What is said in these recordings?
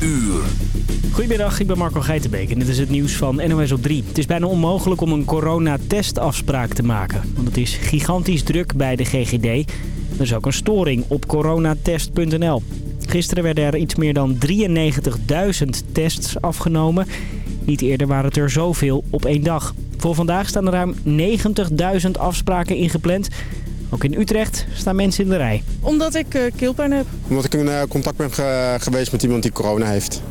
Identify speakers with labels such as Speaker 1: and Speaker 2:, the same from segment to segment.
Speaker 1: uur.
Speaker 2: Goedemiddag, ik ben Marco Geitenbeek en dit is het nieuws van NOS op 3. Het is bijna onmogelijk om een coronatestafspraak te maken. Want het is gigantisch druk bij de GGD. Er is ook een storing op coronatest.nl. Gisteren werden er iets meer dan 93.000 tests afgenomen. Niet eerder waren het er zoveel op één dag. Voor vandaag staan er ruim 90.000 afspraken ingepland. Ook in Utrecht staan mensen in de rij.
Speaker 3: Omdat ik uh, keelpijn heb.
Speaker 4: Omdat ik in uh, contact ben ge geweest met iemand die corona heeft.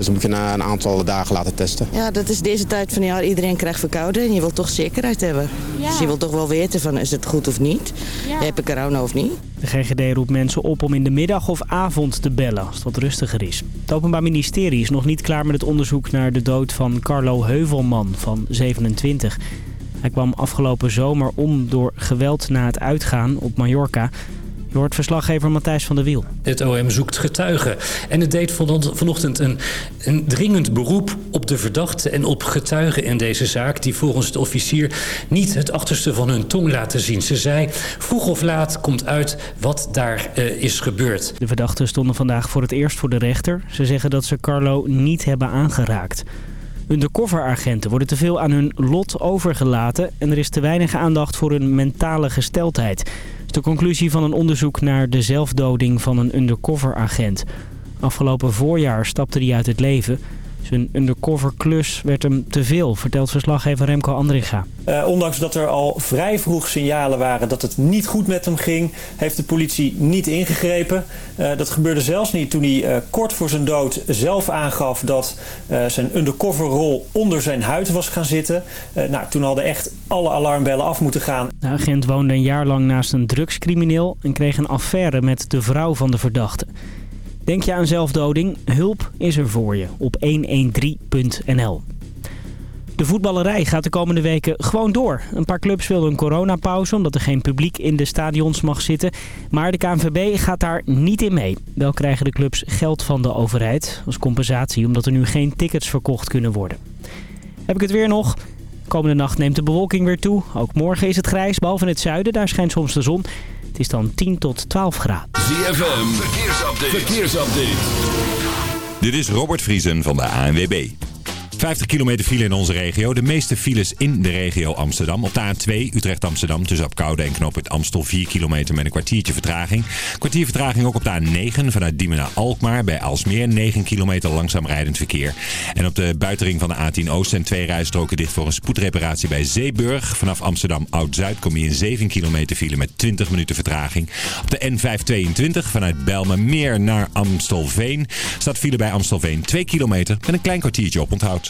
Speaker 4: Dus dan moet je na een aantal dagen laten testen.
Speaker 5: Ja, dat is deze tijd van het jaar. Iedereen krijgt verkouden en je wilt toch zekerheid hebben. Ja. Dus je wilt toch wel weten van is het goed of niet? Ja. Heb ik corona of niet?
Speaker 2: De GGD roept mensen op om in de middag of avond te bellen als dat rustiger is. Het Openbaar Ministerie is nog niet klaar met het onderzoek naar de dood van Carlo Heuvelman van 27. Hij kwam afgelopen zomer om door geweld na het uitgaan op Mallorca. Je hoort verslaggever Matthijs van der Wiel.
Speaker 6: Het OM zoekt getuigen. En het deed vanochtend een, een dringend beroep op de verdachte en op getuigen in deze zaak... die volgens het officier niet het achterste van hun tong laten zien. Ze zei, vroeg of laat komt uit wat daar uh, is gebeurd.
Speaker 2: De verdachten stonden vandaag voor het eerst voor de rechter. Ze zeggen dat ze Carlo niet hebben aangeraakt. Undercoveragenten worden te veel aan hun lot overgelaten... en er is te weinig aandacht voor hun mentale gesteldheid de conclusie van een onderzoek naar de zelfdoding van een undercover-agent. Afgelopen voorjaar stapte hij uit het leven. Zijn undercover klus werd hem te veel, vertelt verslaggever Remco Andringa.
Speaker 7: Uh, ondanks dat er al vrij vroeg signalen waren dat het niet goed met hem ging... heeft de politie niet ingegrepen. Uh, dat gebeurde zelfs niet toen hij uh, kort voor zijn dood zelf aangaf... dat zijn undercoverrol onder zijn huid was gaan zitten. nou, toen hadden echt alle alarmbellen af moeten gaan.
Speaker 2: De agent woonde een jaar lang naast een drugscrimineel... en kreeg een affaire met de vrouw van de verdachte. Denk je aan zelfdoding? Hulp is er voor je op 113.nl. De voetballerij gaat de komende weken gewoon door. Een paar clubs wilden een coronapauze omdat er geen publiek in de stadions mag zitten. Maar de KNVB gaat daar niet in mee. Wel krijgen de clubs geld van de overheid als compensatie omdat er nu geen tickets verkocht kunnen worden. Heb ik het weer nog? Komende nacht neemt de bewolking weer toe. Ook morgen is het grijs, behalve in het zuiden. Daar schijnt soms de zon. Is dan 10 tot 12 graden.
Speaker 1: ZFM, verkeersupdate. verkeersupdate.
Speaker 8: Dit is Robert Vriesen van de ANWB. 50 kilometer file in onze regio. De meeste files in de regio Amsterdam. Op de A2 Utrecht-Amsterdam tussen Apkoude en Knoop het Amstel 4 kilometer met een kwartiertje vertraging. Kwartier vertraging ook op de A9 vanuit Diemen naar Alkmaar. Bij Alsmeer 9 kilometer langzaam rijdend verkeer. En op de buitenring van de A10 Oost zijn twee rijstroken dicht voor een spoedreparatie bij Zeeburg. Vanaf Amsterdam Oud-Zuid kom je in 7 kilometer file met 20 minuten vertraging. Op de N522 vanuit Bijlmermeer naar Amstelveen staat file bij Amstelveen 2 kilometer met een klein kwartiertje op onthoud.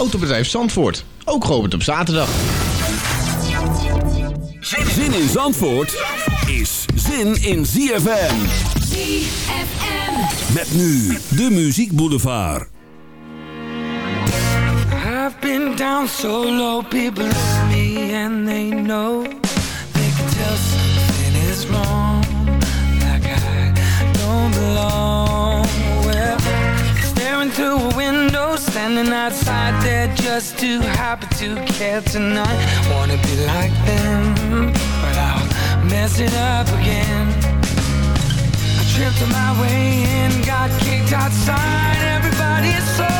Speaker 9: Autobedrijf Zandvoort. Ook geopend op zaterdag.
Speaker 1: Zin in Zandvoort is zin in ZFM.
Speaker 10: ZFM.
Speaker 1: Met nu de Muziek Boulevard.
Speaker 11: I've been down so low, people love me and they know. Through a window, standing outside there just too happy to care tonight. Wanna be like them, but I'll mess it up again. I tripped on my way in, got kicked outside. Everybody is so,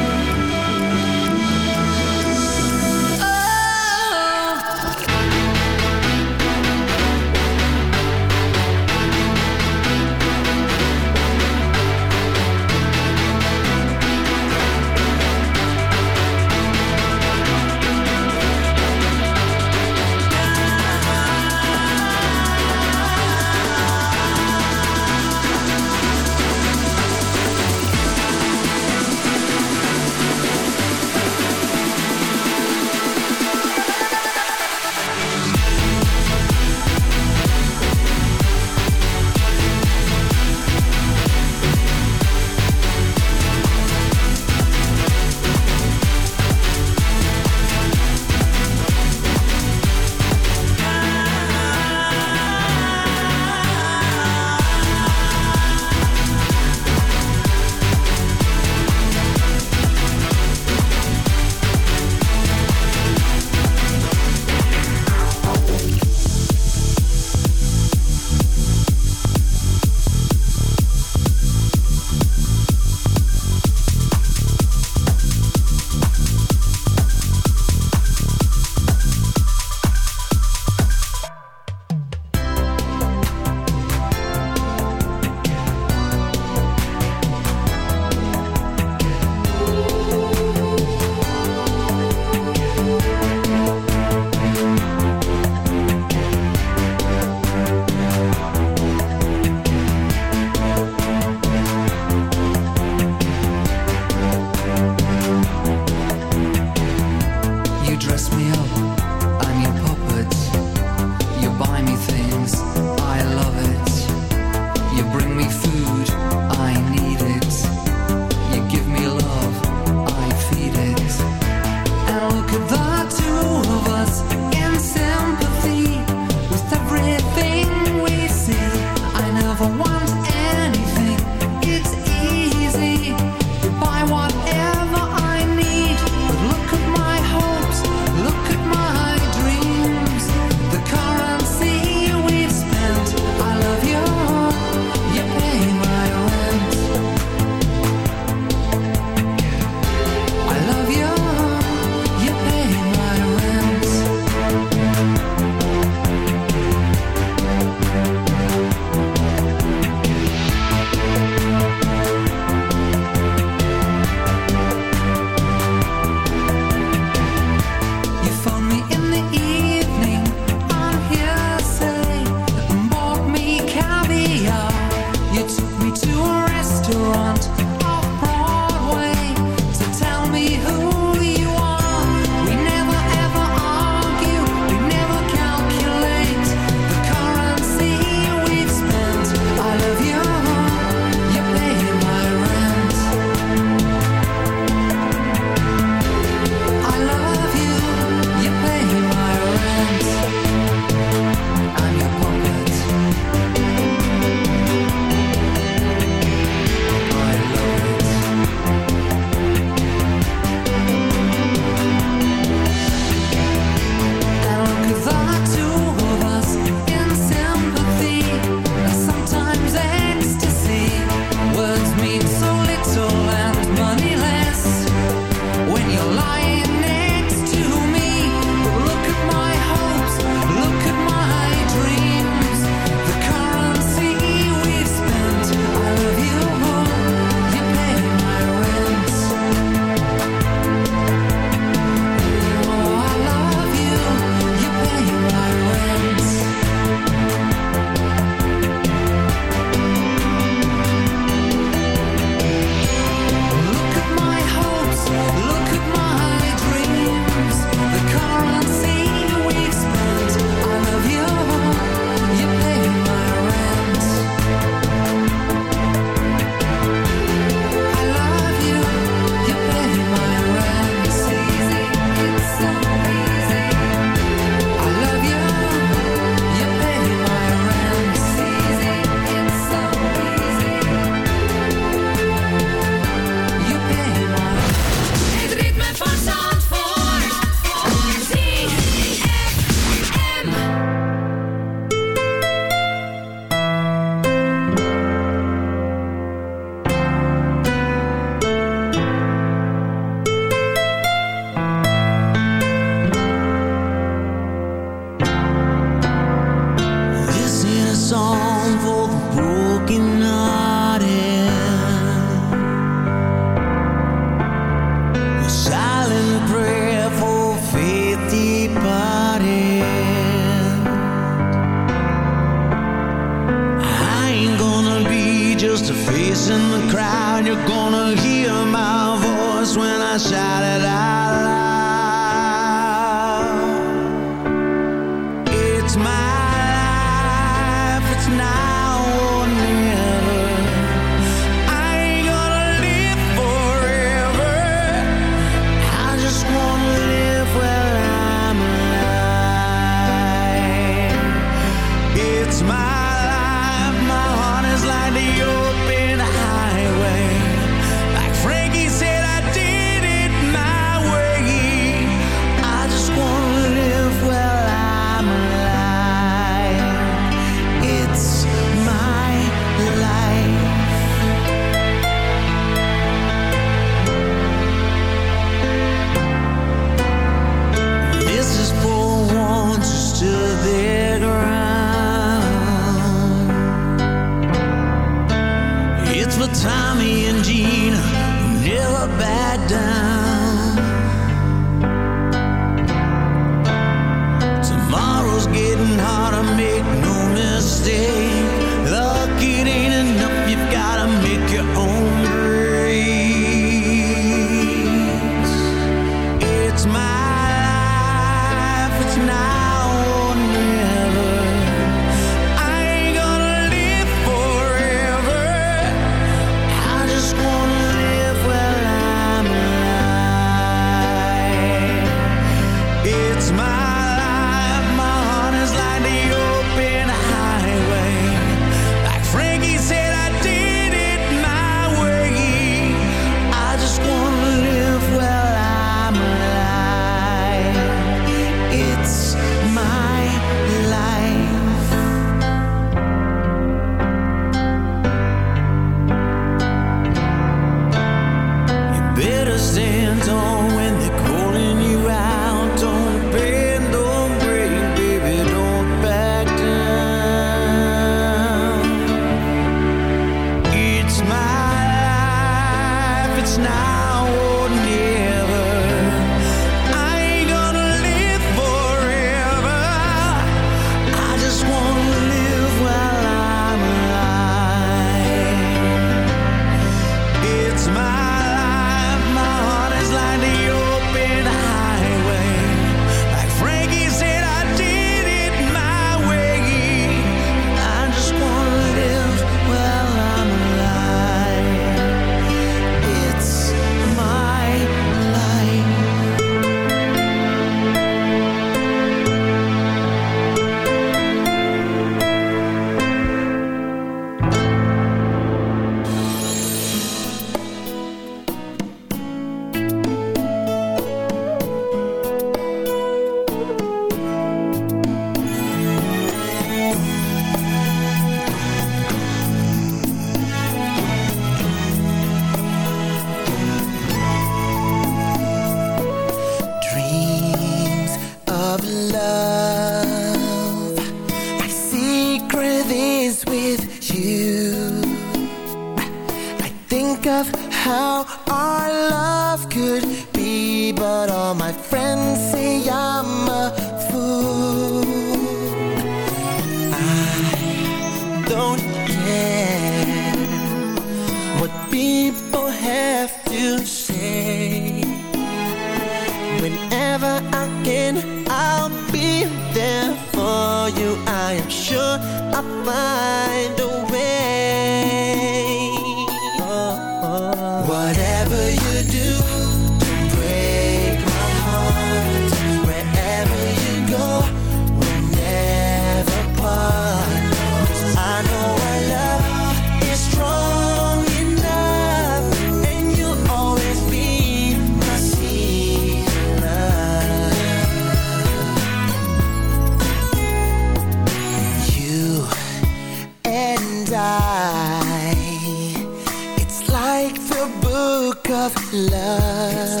Speaker 12: love, love.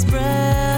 Speaker 13: spread.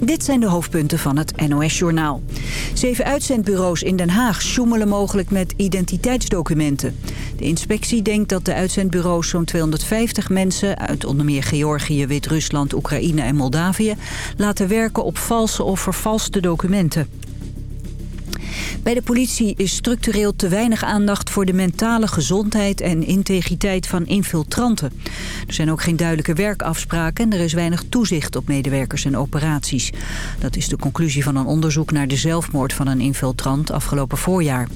Speaker 13: Dit zijn de hoofdpunten van het NOS-journaal. Zeven uitzendbureaus in Den Haag sjoemelen mogelijk met identiteitsdocumenten. De inspectie denkt dat de uitzendbureaus zo'n 250 mensen... uit onder meer Georgië, Wit-Rusland, Oekraïne en Moldavië... laten werken op valse of vervalste documenten. Bij de politie is structureel te weinig aandacht voor de mentale gezondheid en integriteit van infiltranten. Er zijn ook geen duidelijke werkafspraken en er is weinig toezicht op medewerkers en operaties. Dat is de conclusie van een onderzoek naar de zelfmoord van een infiltrant afgelopen voorjaar.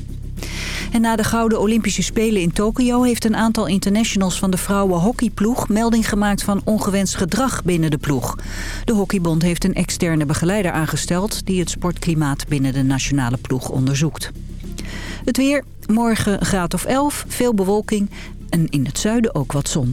Speaker 13: En na de Gouden Olympische Spelen in Tokio... heeft een aantal internationals van de vrouwenhockeyploeg... melding gemaakt van ongewenst gedrag binnen de ploeg. De hockeybond heeft een externe begeleider aangesteld... die het sportklimaat binnen de nationale ploeg onderzoekt. Het weer, morgen graad of 11, veel bewolking... en in het zuiden ook wat zon.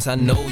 Speaker 14: Sometimes I know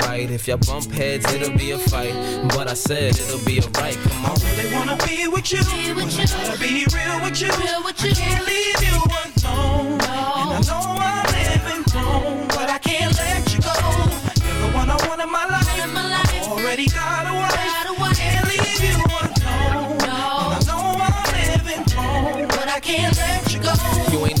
Speaker 14: alright if y'all bump heads, it'll be a fight. But I said it'll be alright. Come on.
Speaker 15: really wanna be with you. Wanna be real with you. I can't leave you alone. And I know I'm living wrong, but I can't let you go. You're the one I want in my life. Already got a wife. Can't leave you alone. And I know I'm living wrong, but I can't let you go.
Speaker 14: You ain't never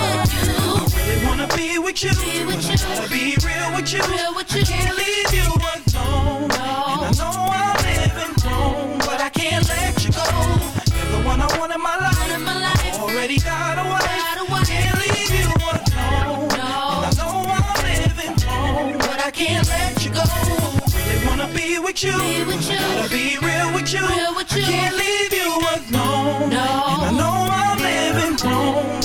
Speaker 16: wanna be
Speaker 15: with you. Be, with you. be real with you. I can't leave you alone. And I know I'm living wrong, but I can't let you go. You're the one I want in my life. In my. Already got away. Got. Can't leave you alone. And I know I'm living wrong, but I can't let you go. Really wanna be
Speaker 12: with you. Be with you. Gotta be real with you. I can't leave you alone. And I know I'm living wrong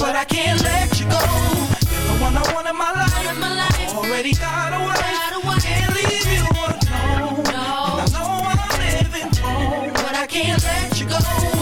Speaker 12: one of my life. My life. Already got away. Got away. Can't leave you alone. No. I know I'm living wrong, but I can't let you go.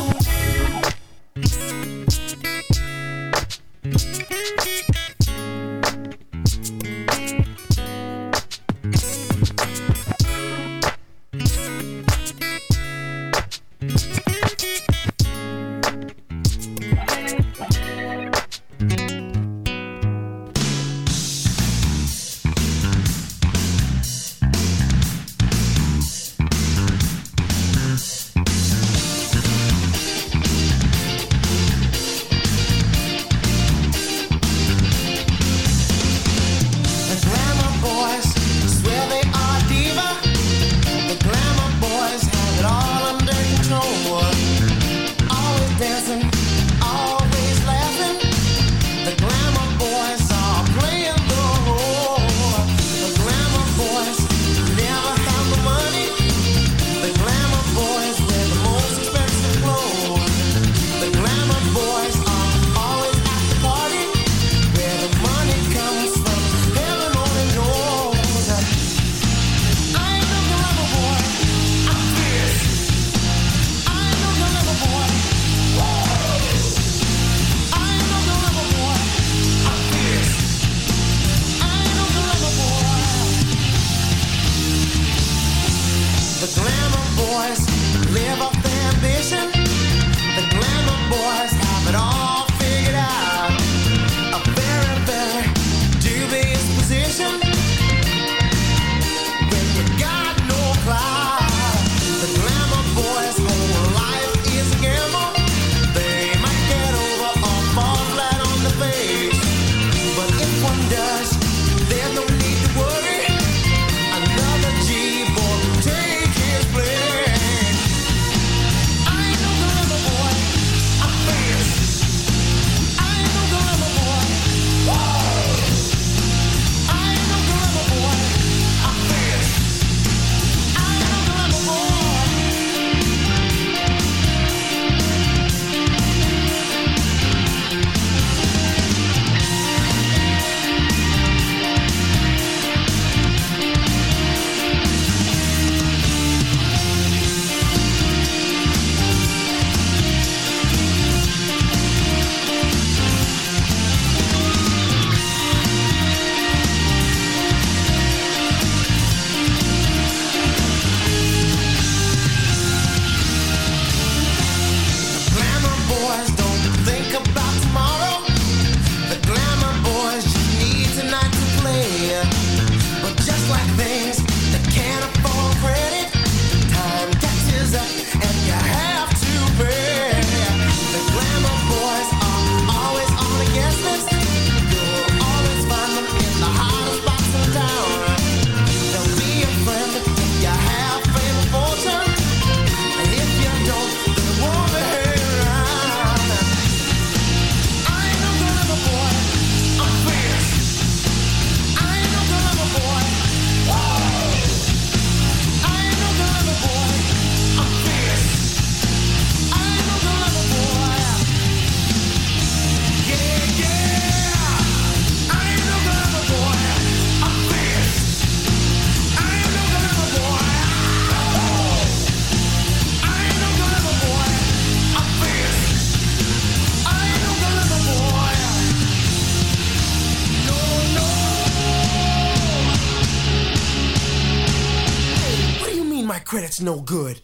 Speaker 17: good.